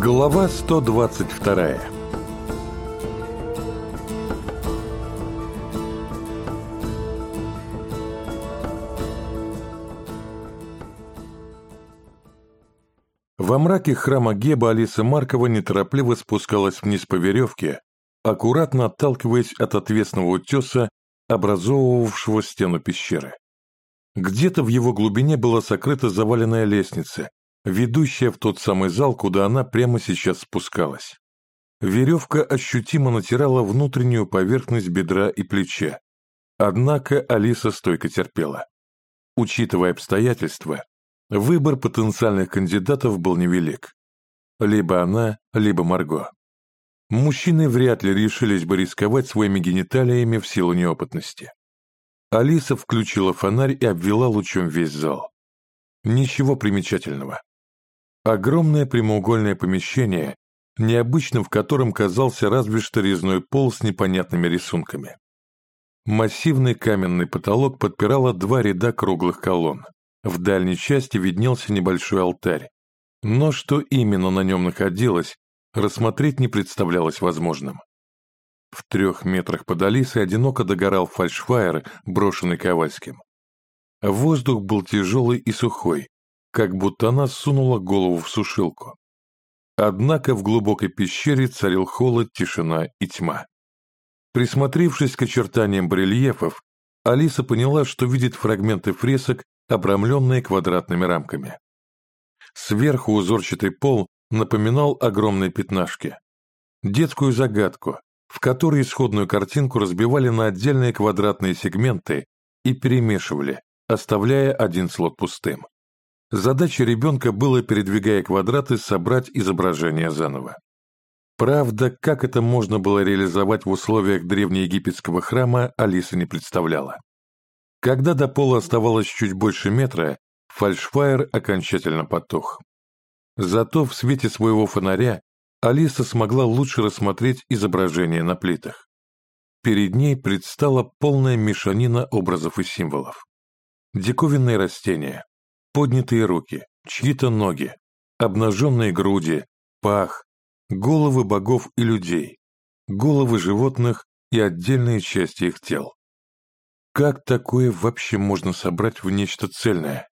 Глава 122 Во мраке храма Геба Алиса Маркова неторопливо спускалась вниз по веревке, аккуратно отталкиваясь от отвесного утеса, образовывавшего стену пещеры. Где-то в его глубине была сокрыта заваленная лестница, ведущая в тот самый зал, куда она прямо сейчас спускалась. Веревка ощутимо натирала внутреннюю поверхность бедра и плеча. Однако Алиса стойко терпела. Учитывая обстоятельства, выбор потенциальных кандидатов был невелик. Либо она, либо Марго. Мужчины вряд ли решились бы рисковать своими гениталиями в силу неопытности. Алиса включила фонарь и обвела лучом весь зал. Ничего примечательного. Огромное прямоугольное помещение, необычным в котором казался разве что резной пол с непонятными рисунками. Массивный каменный потолок подпирало два ряда круглых колонн. В дальней части виднелся небольшой алтарь. Но что именно на нем находилось, рассмотреть не представлялось возможным. В трех метрах под Алисой одиноко догорал фальшфайер, брошенный Ковальским. Воздух был тяжелый и сухой, как будто она сунула голову в сушилку. Однако в глубокой пещере царил холод, тишина и тьма. Присмотревшись к очертаниям барельефов, Алиса поняла, что видит фрагменты фресок, обрамленные квадратными рамками. Сверху узорчатый пол напоминал огромные пятнашки. Детскую загадку, в которой исходную картинку разбивали на отдельные квадратные сегменты и перемешивали, оставляя один слот пустым. Задача ребенка было, передвигая квадраты, собрать изображение заново. Правда, как это можно было реализовать в условиях древнеегипетского храма, Алиса не представляла. Когда до пола оставалось чуть больше метра, фальшфайер окончательно потух. Зато в свете своего фонаря Алиса смогла лучше рассмотреть изображение на плитах. Перед ней предстала полная мешанина образов и символов. Диковинные растения, поднятые руки, чьи-то ноги, обнаженные груди, пах, головы богов и людей, головы животных и отдельные части их тел. Как такое вообще можно собрать в нечто цельное?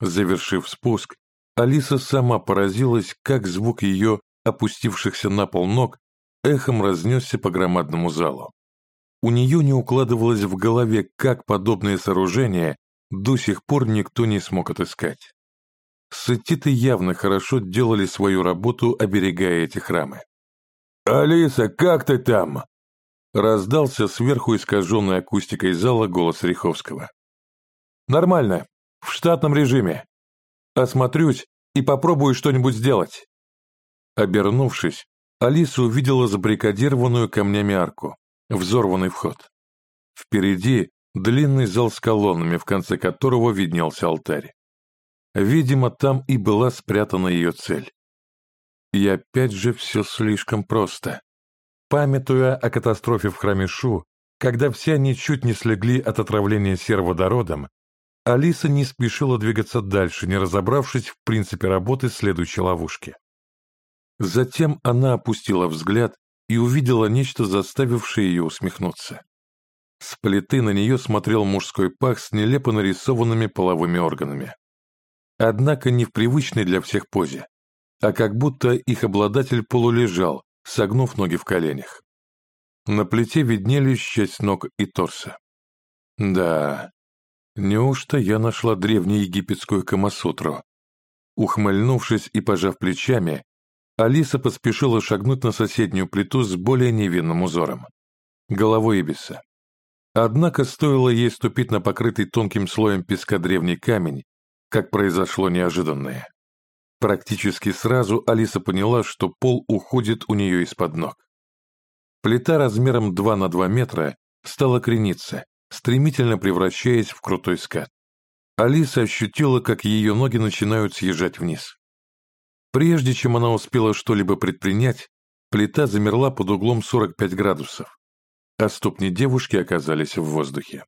Завершив спуск, Алиса сама поразилась, как звук ее опустившихся на пол ног эхом разнесся по громадному залу. У нее не укладывалось в голове, как подобные сооружения до сих пор никто не смог отыскать. Сатиты явно хорошо делали свою работу, оберегая эти храмы. «Алиса, как ты там?» Раздался сверху искаженной акустикой зала голос Риховского. «Нормально, в штатном режиме. Осмотрюсь и попробую что-нибудь сделать». Обернувшись, Алиса увидела забаррикадированную камнями арку, взорванный вход. Впереди длинный зал с колоннами, в конце которого виднелся алтарь. Видимо, там и была спрятана ее цель. И опять же все слишком просто. Памятуя о катастрофе в храме Шу, когда все они чуть не слегли от отравления сероводородом, Алиса не спешила двигаться дальше, не разобравшись в принципе работы следующей ловушки. Затем она опустила взгляд и увидела нечто, заставившее ее усмехнуться. С плиты на нее смотрел мужской пах с нелепо нарисованными половыми органами. Однако не в привычной для всех позе, а как будто их обладатель полулежал, согнув ноги в коленях. На плите виднелись часть ног и торса. Да, неужто я нашла древнеегипетскую камасутру? Ухмыльнувшись и пожав плечами, Алиса поспешила шагнуть на соседнюю плиту с более невинным узором. Головой Ибиса. Однако стоило ей ступить на покрытый тонким слоем песка древний камень, как произошло неожиданное. Практически сразу Алиса поняла, что пол уходит у нее из-под ног. Плита размером 2 на 2 метра стала крениться, стремительно превращаясь в крутой скат. Алиса ощутила, как ее ноги начинают съезжать вниз. Прежде чем она успела что-либо предпринять, плита замерла под углом 45 градусов, а ступни девушки оказались в воздухе.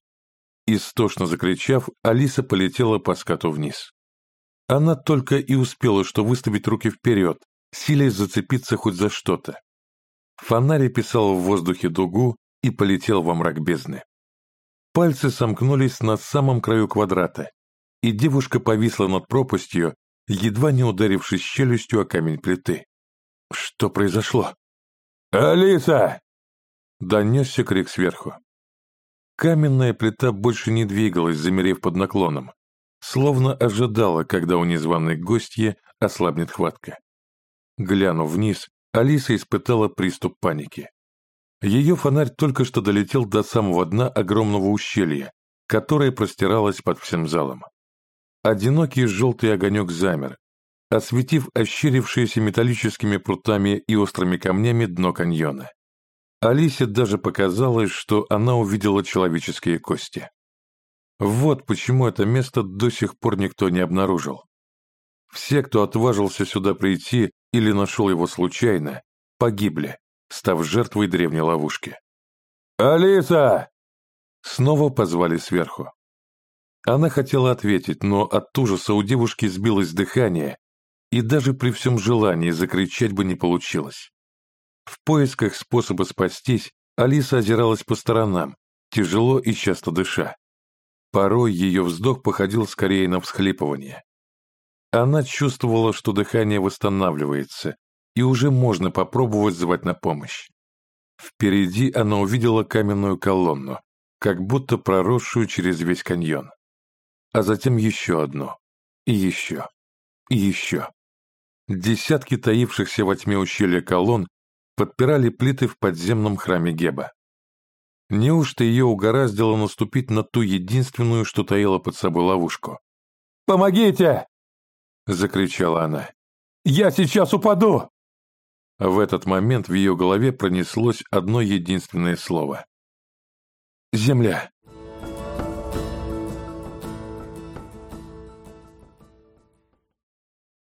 Истошно закричав, Алиса полетела по скату вниз. Она только и успела что выставить руки вперед, силясь зацепиться хоть за что-то. Фонарь писал в воздухе дугу и полетел во мрак бездны. Пальцы сомкнулись на самом краю квадрата, и девушка повисла над пропастью, едва не ударившись челюстью о камень плиты. Что произошло? «Алиса!» — донесся крик сверху. Каменная плита больше не двигалась, замерев под наклоном, словно ожидала, когда у незваной гостьи ослабнет хватка. Глянув вниз, Алиса испытала приступ паники. Ее фонарь только что долетел до самого дна огромного ущелья, которое простиралось под всем залом. Одинокий желтый огонек замер, осветив ощерившееся металлическими прутами и острыми камнями дно каньона. Алисе даже показалось, что она увидела человеческие кости. Вот почему это место до сих пор никто не обнаружил. Все, кто отважился сюда прийти или нашел его случайно, погибли, став жертвой древней ловушки. «Алиса!» Снова позвали сверху. Она хотела ответить, но от ужаса у девушки сбилось дыхание, и даже при всем желании закричать бы не получилось. В поисках способа спастись Алиса озиралась по сторонам, тяжело и часто дыша. Порой ее вздох походил скорее на всхлипывание. Она чувствовала, что дыхание восстанавливается, и уже можно попробовать звать на помощь. Впереди она увидела каменную колонну, как будто проросшую через весь каньон. А затем еще одну. И еще. И еще. Десятки таившихся во тьме ущелья колонн подпирали плиты в подземном храме Геба. Неужто ее угораздило наступить на ту единственную, что таила под собой ловушку? «Помогите!» — закричала она. «Я сейчас упаду!» В этот момент в ее голове пронеслось одно единственное слово. «Земля».